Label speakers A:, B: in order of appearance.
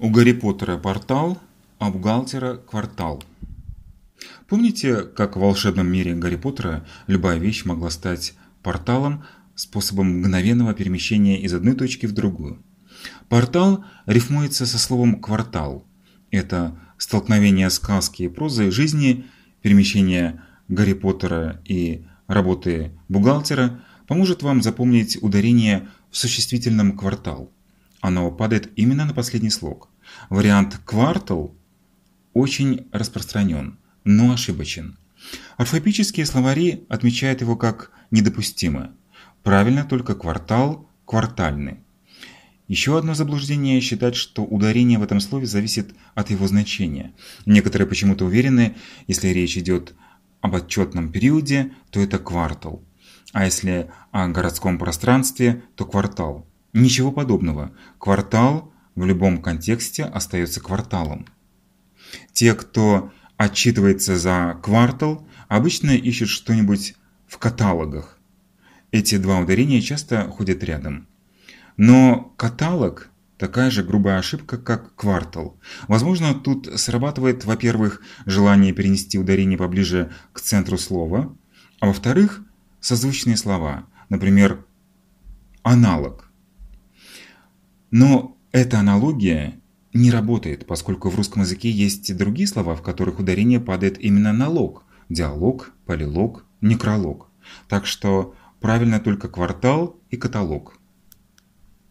A: У Гарри Поттера портал, а у бухгалтера квартал. Помните, как в волшебном мире Гарри Поттера любая вещь могла стать порталом, способом мгновенного перемещения из одной точки в другую? Портал рифмуется со словом «квартал». Это столкновение сказки и прозы жизни, перемещение Гарри Поттера и работы бухгалтера поможет вам запомнить ударение в существительном «квартал». Оно падает именно на последний слог. Вариант «квартал» очень распространен, но ошибочен. Орфоэпические словари отмечают его как недопустимо. Правильно только квартал, квартальный. Еще одно заблуждение считать, что ударение в этом слове зависит от его значения. Некоторые почему-то уверены, если речь идет об отчетном периоде, то это квартал. А если о городском пространстве, то квартал. Ничего подобного. Квартал в любом контексте остается кварталом. Те, кто отчитывается за квартал, обычно ищут что-нибудь в каталогах. Эти два ударения часто ходят рядом. Но каталог – такая же грубая ошибка, как квартал. Возможно, тут срабатывает, во-первых, желание перенести ударение поближе к центру слова, а во-вторых, созвучные слова, например, аналог. Но эта аналогия не работает, поскольку в русском языке есть другие слова, в которых ударение падает именно на лог – диалог, полилог, некролог. Так что правильно только квартал и каталог.